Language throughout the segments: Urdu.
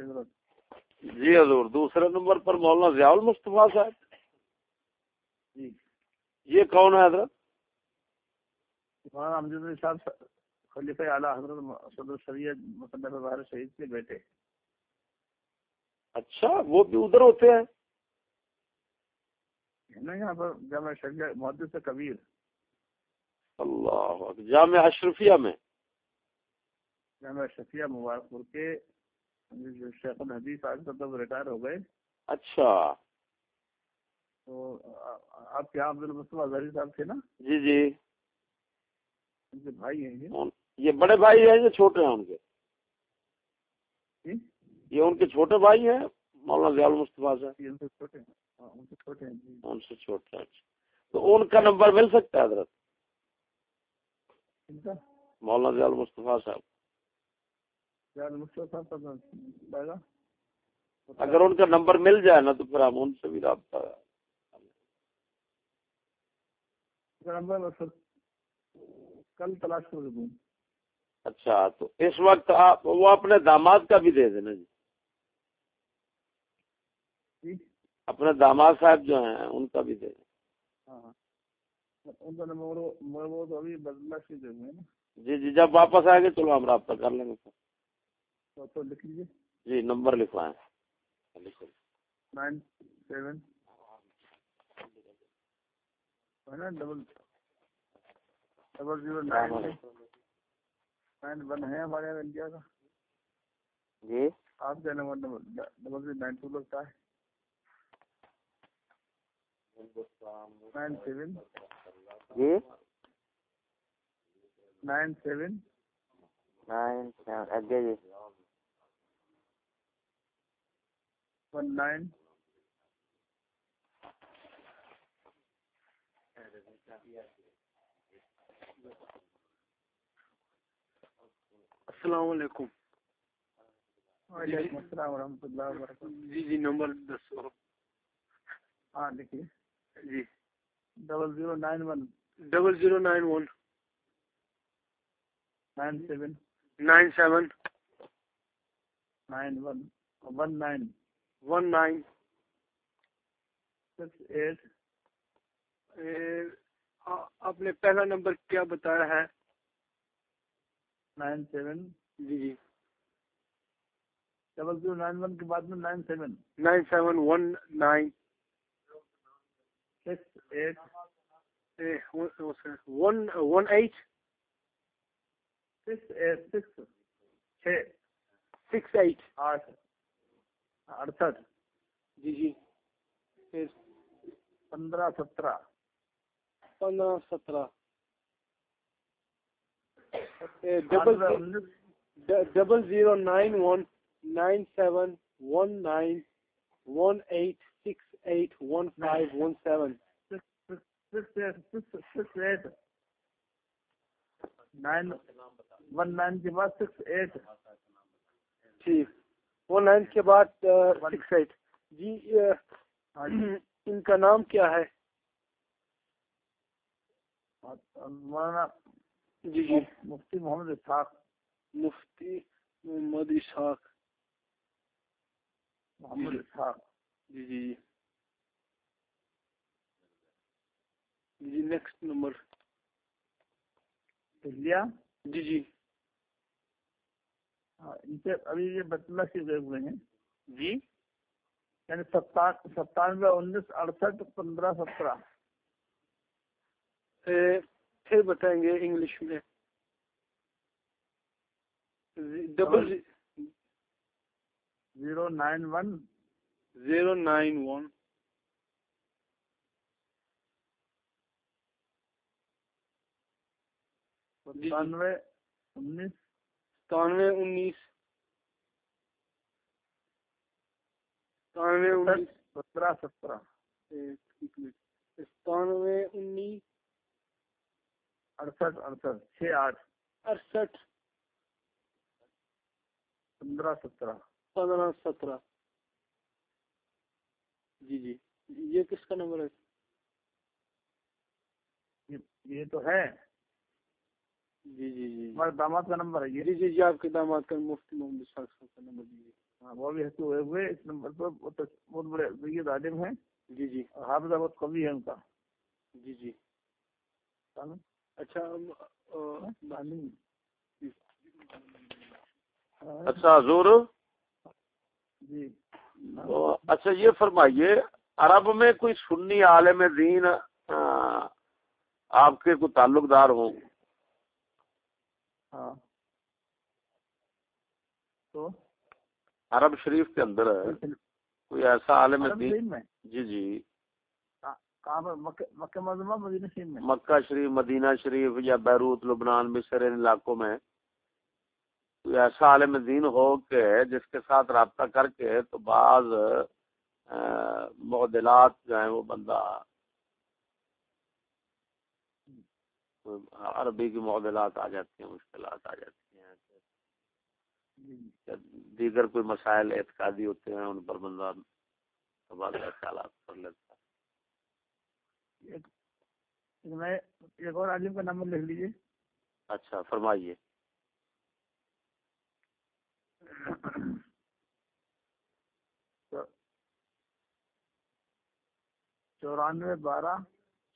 جی حضور دوسرے نمبر پر مولانا ضیاء المصطفیٰ صاحب۔ جی۔ یہ کون ہے حضرت؟ مولانا امجد علی صاحب خلیفہ اعلیٰ حضرت صدر شریعت مصنف بہار شہید کے بیٹے۔ اچھا وہ بھی ادھر ہوتے ہیں۔ یہاں پر جامع شریعت محدث کبیر۔ اللہ اکبر۔ جامع اشرفیہ میں۔ جامع شفیہ مبارک پور کے شیخ الحدیث آج وہ ریٹائر ہو گئے۔ اچھا۔ تو آپ کے یہاں عبد المصطفیٰ زہری صاحب تھے نا؟ جی جی۔ ان کے بھائی ہیں یہ۔ بڑے بھائی ہیں یا چھوٹے ہیں ان کے؟ جی؟ یہ ان کے چھوٹے بھائی ہیں مولانا ضیاء المصطفیٰ صاحب؟ یہ ان سے چھوٹے ہیں۔ ہاں، ان سے چھوٹے ہیں جی۔ ان سے چھوٹے ہیں اچھا۔ تو ان کا نمبر مل سکتا ہے حضرت؟ مولانا ضیاء المصطفیٰ صاحب۔ اگر ان کا نمبر مل جائے نا تو پھر ہم ان سے بھی رابطہ کل تلاش کر دوں اچھا تو اس وقت آپ وہ اپنے داماد کا بھی دے دینا جی۔ جی؟ اپنے داماد صاحب جو ہیں ان کا بھی دے دیں ہاں ہاں۔ دیں جی جی جب واپس آئیں گے چلو ہم رابطہ کر لیں گے۔ تو تو لکھ لیجیے جی number لکھوائیں۔ Nine seven. Double double zero nine nine one ہے ہمارے یہاں انڈیا کا۔ جی۔ آپ کا number double zero nine two لگتا ہے۔ Nine seven. جی۔ Nine seven. نائن اگے جی۔ One nine. السلام علیکم۔ وعلیکم السلام ورحمۃ اللہ وبرکاتہ۔ جی جی نمبر دسو ہاں لکھیے جی۔ Double zero nine one. Double zero nine one. Nine seven. Nine seven. Nine one. One nine. One nine six eight آپ نے پہلا نمبر کیا بتایا ہے؟ Nine seven. جی جی۔ ڈبل زیرو نائن ون کے بعد میں nine seven. Nine seven one nine. Six eight. One one eight. Six eight six چھ۔ Six eight. آٹھ۔ اڑسٹھ۔ جی جی۔ پھر پندرہ سترہ۔ پندرہ سترہ۔ Double double zero nine one nine seven one nine one eight six eight one five one seven. Six eight nine one nine کے بعد سکس ایٹ۔ ٹھیک۔ ون نائن کے بعد سکس ایٹ جی ہاں جی۔ ان کا نام کیا ہے؟ مولانا جی جی۔ مفتی محمد اسحاق۔ مفتی محمد اسحاق۔ محمد اسحاق۔ جی جی جی۔ جی نیکسٹ نمبر لیا جی جی۔ ان سے ابھی یہ بتلا سے گئے ہوئے ہیں۔ جی۔ یعنی ستان ستانوے انیس اڑسٹھ پندرہ سترہ۔ پھر بتائیں گے انگلش میں۔ Double zero nine one. Zero nine one. ستانوے انیس۔ ستانوے انیس۔ ستانوے انیس سترہ سترہ۔ ایک منٹ۔ ستانوے انیس اڑسٹھ اڑسٹھ۔ چھ آٹھ۔ اڑسٹھ۔ پندرہ سترہ۔ پندرہ سترہ۔ جی جی۔ یہ کس کا نمبر ہے؟ یہ- تو ہے۔ جی جی جی۔ ہمارے داماد کا نمبر ہے یہ۔ جی جی جی آپ کے داماد کا مفتی محمد صاحب کا نمبر دیجیے۔ بھی ہنسے ہوئے ہوئے اس نمبر پر بہت بڑے سید عالم ہیں۔ جی جی۔ حافظہ بہت قوی ہے ان کا۔ جی جی۔ اچھا عالم۔ ہاں، اچھا حضور۔ جی۔ اچھا یہ فرمائیے عرب میں کوئی سنی عالم دین آپ کے کوئی تعلق دار ہوں؟ ہاں۔ تو؟ عرب شریف کے اندر کوئی ایسا عالم دین جی جی۔ مکہ مدینہ شریف میں۔ مکہ شریف مدینہ شریف یا بیروت لبنان مصر ان علاقوں میں کوئی ایسا عالم دین ہو کہ جس کے ساتھ رابطہ کر کے تو بعض معدلات جو ہیں وہ بندہ عربی کی معدلات آ جاتی ہیں مشکلات آ جاتی ہیں۔ دیگر کوئی مسائل اعتقادی ہوتے ہیں ان پر بندہ تبادلہ خیالات کر لیتا ہے۔ ایک اور عالم کا نمبر لکھ لیجیے اچھا فرمائیے۔ چورانوے بارہ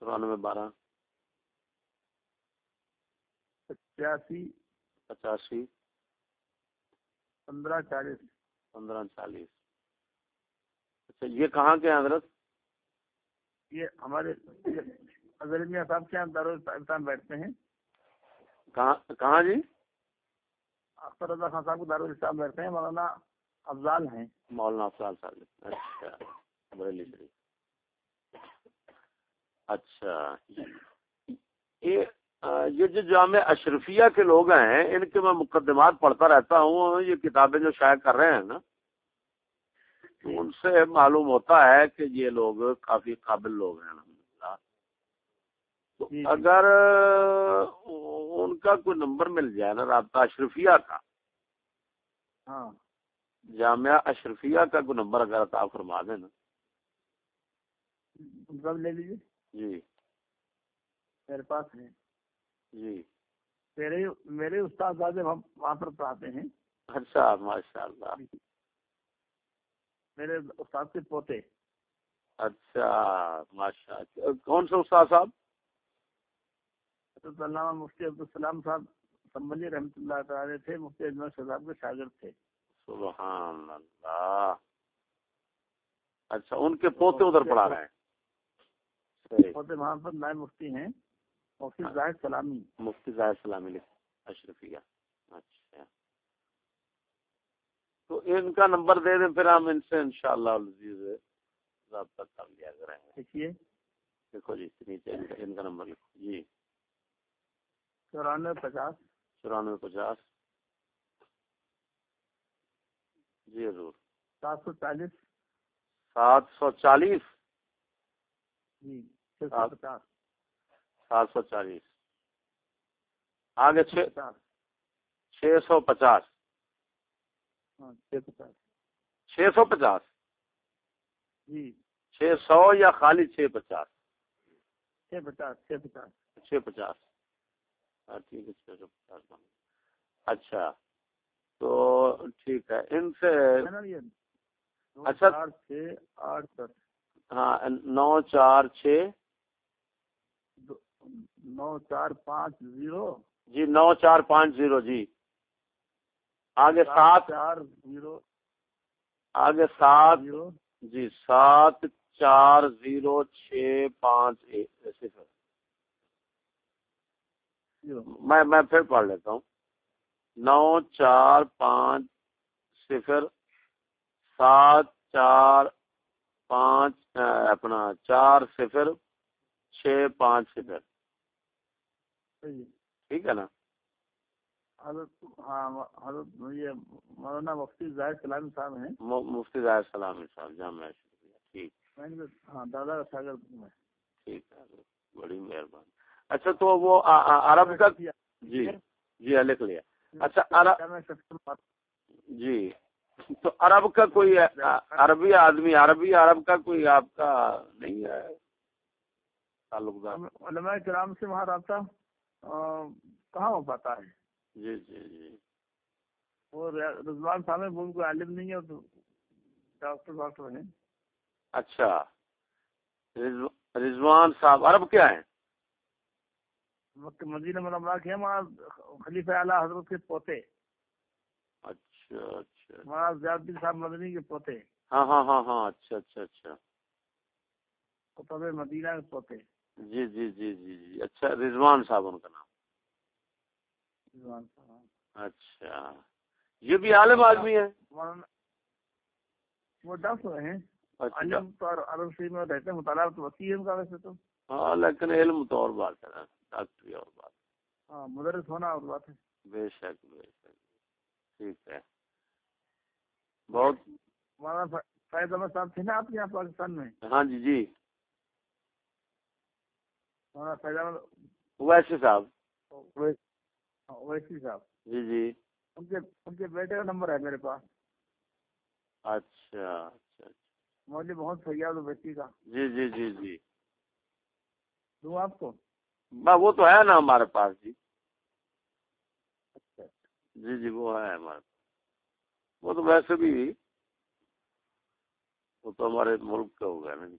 چورانوے بارہ۔ پچاسی۔ پچاسی۔ پندرہ چالیس پندرہ چالیس۔ اچھا یہ کہاں کے حضرت؟ یہ ہمارے اظہر میاں صاحب کے یہاں دارالسلام بیٹھتے ہیں۔ کہاں کہاں جی؟ اختر رضا خان صاحب کو دارالسلام بیٹھتے ہیں مولانا افضال ہیں۔ مولانا افضال صاحب۔ اچھا بریلی شریف۔ اچھا یہ یہ جو جامع اشرفیہ کے لوگ ہیں ان کے میں مقدمات پڑھتا رہتا ہوں یہ کتابیں جو شائع کر رہے ہیں نا ان سے معلوم ہوتا ہے کہ یہ لوگ کافی قابل لوگ ہیں تو جی، جی۔ اگر ان کا کوئی نمبر مل جائے نا رابطہ اشرفیہ کا ہاں۔ جامعہ اشرفیہ کا کوئی نمبر اگر عطا فرما دیں نا۔ لے لیجیے۔ جی۔ میرے پاس ہے جی۔ میرے میرے استاد وہاں پر پڑھاتے ہیں۔ اچھا ماشاء اللہ۔ میرے استاد کے پوتے۔ اچھا ماشاء اللہ۔ کون سے استاد صاحب؟ حضرت علامہ مفتی عبدالسلام صاحب سمبلی رحمۃ اللہ تعالی تھے مفتی اجمل صاحب کے شاگرد تھے۔ سبحان اللہ۔ اچھا ان کے پوتے ادھر پڑھا رہے ہیں۔ پوتے وہاں پر نائب مفتی ہیں۔ مفتی زاہد سلامی۔ مفتی زاہد سلامی اشرفیہ۔ اچھا۔ تو ان کا نمبر دے دیں پھر ہم ان سے انشاءاللہ العزیز رابطہ کر لیا کریں گے۔ دیکھیے۔ دیکھو جی نیچے ان کا- نمبر لکھو۔ جی۔ چورانوے پچاس۔ چورانوے پچاس۔ جی حضور۔ سات سو چالیس۔ سات سو چالیس۔ جی چھ سو سات- پچاس۔ سات سو چالیس۔ آگے چھ پچاس چھ سو پچاس۔ ہاں چھ سو پچاس۔ جی۔ چھ سو یا خالی چھ پچاس۔ چھ پچاس چھ پچاس۔ چھ پچاس۔ ہاں ٹھیک ہے چھ سو پچاس۔ اچھا تو ٹھیک ہے۔ ان سے اچھا۔ ہاں نو چار چھ نو چار پانچ زیرو؟ جی نو چار پانچ زیرو جی۔ آگے سات۔ چار زیرو۔ آگے سات۔ جی سات چار زیرو چھ پانچ صفر میں میں پھر پڑھ لیتا ہوں۔ نو چار پانچ صفر سات چار پانچ اپنا چار صفر چھ پانچ صفر۔ ٹھیک ہے نا؟ حضرت ہاں حضرت یہ مولانا مفتی زاہد سلامی صاحب ہیں۔ مفتی ظاہر سلامی صاحب جامعہ ٹھیک۔ میں ان کے- ہاں دادا ہوں میں۔ ٹھیک ہے بڑی مہربانی۔ اچھا تو وہ عرب کا جی جی ہاں، لکھ لیا۔ اچھا جی تو عرب کا کوئی آ- عربی آدمی عربی عرب کا کوئی آپ کا نہیں ہے؟ تعلق دار۔ علماء کرام سے وہاں رابطہ؟ کہاں ہو پاتا ہے؟ جی جی جی۔ وہ رضوان صاحب وہ ان کو عالم نہیں ہے تو ڈاکٹر ڈاکٹر ہیں۔ اچھا۔ رضو- رضوان صاحب عرب کیا ہیں؟ مدینہ منورہ کے ہیں وہاں خلیفہ اعلیٰ حضرت کے پوتے۔ اچھا اچھا وہاں زیاد الدین صاحب مدنی کے پوتے۔ ہاں ہاں ہاں ہاں اچھا اچھا اچھا۔ قطب مدینہ کے پوتے۔ جی جی جی جی جی۔ اچھا رضوان صاحب ان کا نام۔ رضوان صاحب۔ اچھا۔ یہ بھی عالم آدمی ہے وہ ہیں۔ اچھا۔ علم تو اور عرب شریف میں رہتے ہیں مطالعہ تو وسیع ہے ان کا ویسے تو۔ ہاں لیکن علم تو اور بات ہے ڈاکٹری اور بات۔ ہاں مدرس ہونا اور بات ہے۔ بے شک بے شک۔ ٹھیک ہے۔ بہت۔ مولانا فیض احمد صاحب تھے نا آپ کے یہاں پاکستان میں؟ ہاں جی جی۔ ویسے صاحب۔ اویسی صاحب۔ جی جی۔ ان کے ان کے بیٹے کا نمبر ہے میرے پاس۔ اچھا اچھا مولوی بہت فریاد بیٹی کا۔ جی جی جی جی۔ دوں آپ کو؟ وہ تو ہے نا ہمارے پاس جی۔ اچھا۔ جی جی وہ ہے ہمارے پاس۔ وہ تو ویسے بھی وہ تو ہمارے ملک کا ہو گیا نا جی۔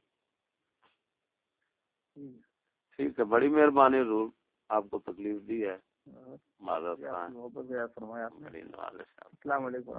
ٹھیک ہے بڑی مہربانی ضرور آپ کو تکلیف دی ہے۔ معذرت خواہ۔ السلام علیکم